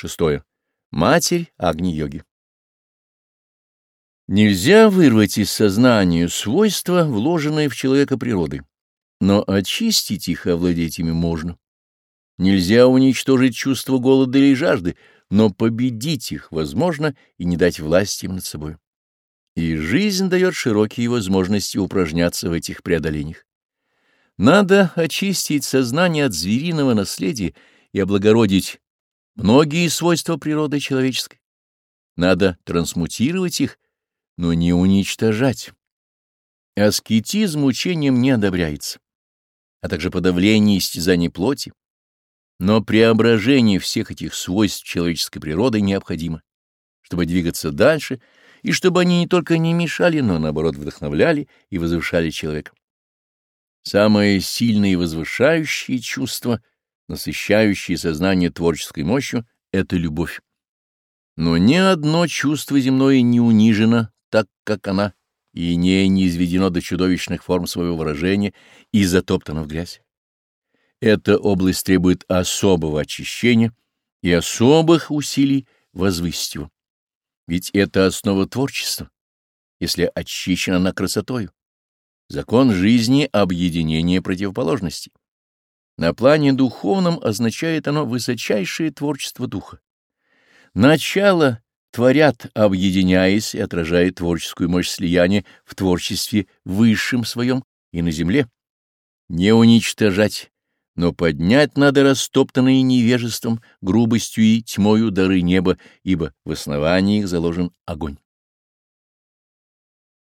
Шестое. Матерь Агни-йоги. Нельзя вырвать из сознания свойства, вложенные в человека природы, но очистить их, и овладеть ими можно. Нельзя уничтожить чувство голода или жажды, но победить их возможно и не дать власти им над собой. И жизнь дает широкие возможности упражняться в этих преодолениях. Надо очистить сознание от звериного наследия и облагородить Многие свойства природы человеческой. Надо трансмутировать их, но не уничтожать. Аскетизм учением не одобряется, а также подавление и истязание плоти. Но преображение всех этих свойств человеческой природы необходимо, чтобы двигаться дальше и чтобы они не только не мешали, но наоборот вдохновляли и возвышали человека. Самое сильное и возвышающее чувство — насыщающей сознание творческой мощью, — это любовь. Но ни одно чувство земное не унижено, так как она и не низведено до чудовищных форм своего выражения и затоптано в грязь. Эта область требует особого очищения и особых усилий возвысить его. Ведь это основа творчества, если очищена она красотою. Закон жизни — объединение противоположностей. На плане духовном означает оно высочайшее творчество духа. Начало творят, объединяясь, и отражает творческую мощь слияния в творчестве высшем своем и на земле. Не уничтожать, но поднять надо растоптанные невежеством, грубостью и тьмою дары неба, ибо в основании их заложен огонь.